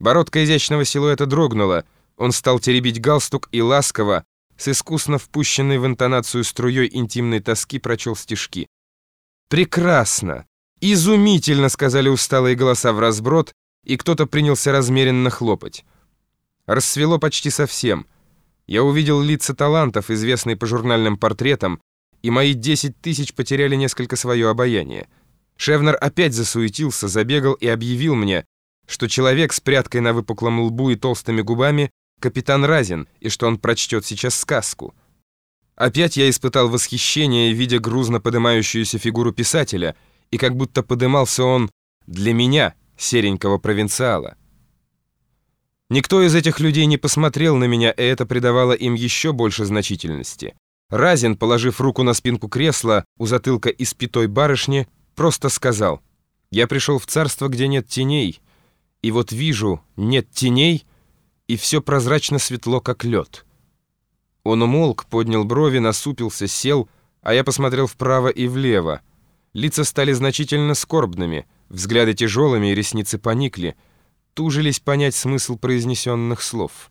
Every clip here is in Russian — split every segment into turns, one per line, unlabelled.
Бородка изящного силуэта дрогнула, он стал теребить галстук и ласково, с искусно впущенной в интонацию струей интимной тоски прочел стишки. «Прекрасно! Изумительно!» — сказали усталые голоса в разброд, и кто-то принялся размеренно хлопать. Рассвело почти совсем. Я увидел лица талантов, известные по журнальным портретам, и мои десять тысяч потеряли несколько свое обаяние. Шевнер опять засуетился, забегал и объявил мне, что человек с прядкой на выпуклом лбу и толстыми губами — капитан Разин, и что он прочтет сейчас сказку. Опять я испытал восхищение, видя грузно поднимающуюся фигуру писателя, и как будто подымался он для меня, серенького провинциала. Никто из этих людей не посмотрел на меня, и это придавало им еще больше значительности. Разин, положив руку на спинку кресла у затылка испятой барышни, просто сказал, «Я пришел в царство, где нет теней, и вот вижу, нет теней, и все прозрачно светло, как лед». Он умолк, поднял брови, насупился, сел, а я посмотрел вправо и влево. Лица стали значительно скорбными, взгляды тяжелыми и ресницы поникли, тужились понять смысл произнесенных слов.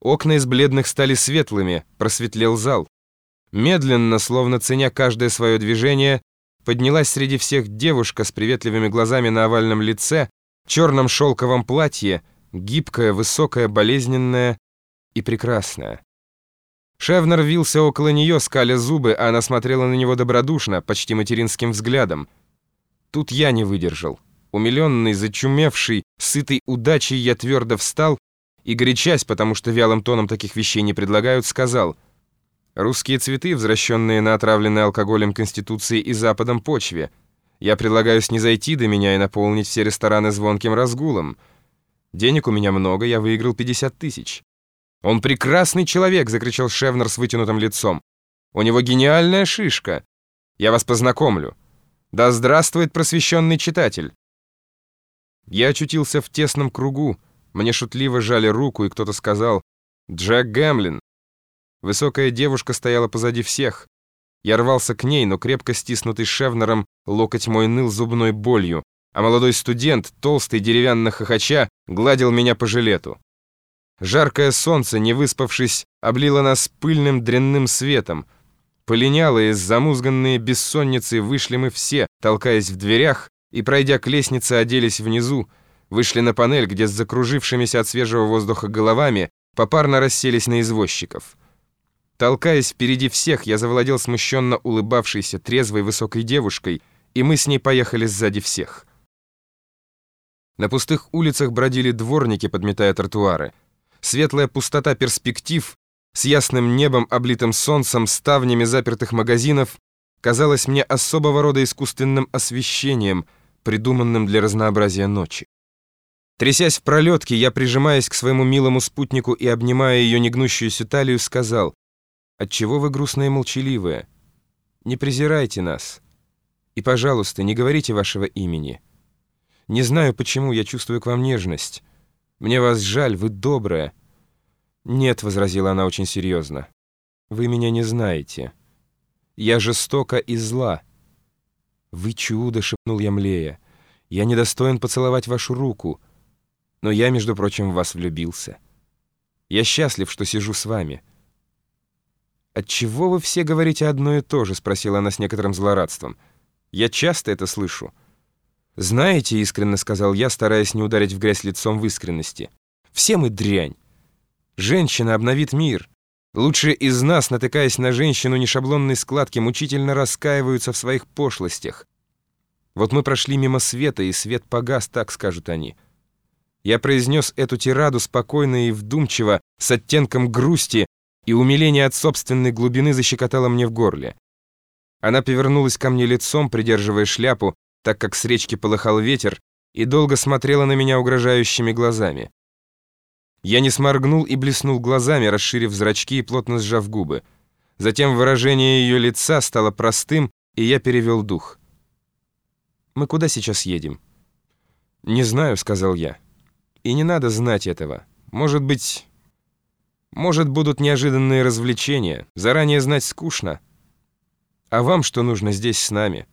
Окна из бледных стали светлыми, просветлел зал. Медленно, словно ценя каждое свое движение, поднялась среди всех девушка с приветливыми глазами на овальном лице, черном шелковом платье, гибкая, высокая, болезненная и прекрасная. Шевнер вился около нее, скаля зубы, а она смотрела на него добродушно, почти материнским взглядом. Тут я не выдержал. Умиленный, зачумевший, сытый удачей, я твердо встал и, горячась, потому что вялым тоном таких вещей не предлагают, сказал «Русские цветы, возвращенные на отравленной алкоголем Конституции и Западом почве. Я предлагаю снизойти до меня и наполнить все рестораны звонким разгулом. Денег у меня много, я выиграл 50 тысяч». «Он прекрасный человек!» — закричал Шевнер с вытянутым лицом. «У него гениальная шишка. Я вас познакомлю. Да здравствует просвещенный читатель!» Я очутился в тесном кругу. Мне шутливо жали руку, и кто-то сказал «Джек Гэмлин». Высокая девушка стояла позади всех. Я рвался к ней, но крепко стиснутый Шевнером, локоть мой ныл зубной болью, а молодой студент, толстый, деревянно хохоча, гладил меня по жилету. Жаркое солнце, не выспавшись, облило нас пыльным дрянным светом. Полинялые, замузганные бессонницы вышли мы все, толкаясь в дверях, и, пройдя к лестнице, оделись внизу, вышли на панель, где с закружившимися от свежего воздуха головами попарно расселись на извозчиков. Толкаясь впереди всех, я завладел смущенно улыбавшейся, трезвой, высокой девушкой, и мы с ней поехали сзади всех. На пустых улицах бродили дворники, подметая тротуары. Светлая пустота перспектив с ясным небом, облитым солнцем, ставнями запертых магазинов казалась мне особого рода искусственным освещением, придуманным для разнообразия ночи. Трясясь в пролетке, я, прижимаясь к своему милому спутнику и обнимая ее негнущуюся талию, сказал, «Отчего вы грустная и молчаливая? Не презирайте нас. И, пожалуйста, не говорите вашего имени. Не знаю, почему я чувствую к вам нежность. Мне вас жаль, вы добрая». «Нет», — возразила она очень серьезно, — «вы меня не знаете. Я жестока и зла». «Вы чудо», — шепнул я млея, — «я недостоин поцеловать вашу руку, но я, между прочим, в вас влюбился. Я счастлив, что сижу с вами». «Отчего вы все говорите одно и то же?» — спросила она с некоторым злорадством. «Я часто это слышу». «Знаете», — искренне сказал я, стараясь не ударить в грязь лицом в искренности, «все мы дрянь. Женщина обновит мир. Лучшие из нас, натыкаясь на женщину нешаблонной складки, мучительно раскаиваются в своих пошлостях. Вот мы прошли мимо света, и свет погас, так скажут они. Я произнес эту тираду спокойно и вдумчиво, с оттенком грусти, и умиление от собственной глубины защекотало мне в горле. Она повернулась ко мне лицом, придерживая шляпу, так как с речки полыхал ветер, и долго смотрела на меня угрожающими глазами. Я не сморгнул и блеснул глазами, расширив зрачки и плотно сжав губы. Затем выражение ее лица стало простым, и я перевел дух. «Мы куда сейчас едем?» «Не знаю», — сказал я. «И не надо знать этого. Может быть... Может, будут неожиданные развлечения. Заранее знать скучно. А вам что нужно здесь с нами?»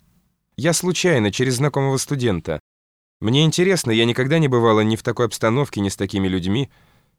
Я случайно, через знакомого студента. Мне интересно, я никогда не бывала ни в такой обстановке, ни с такими людьми,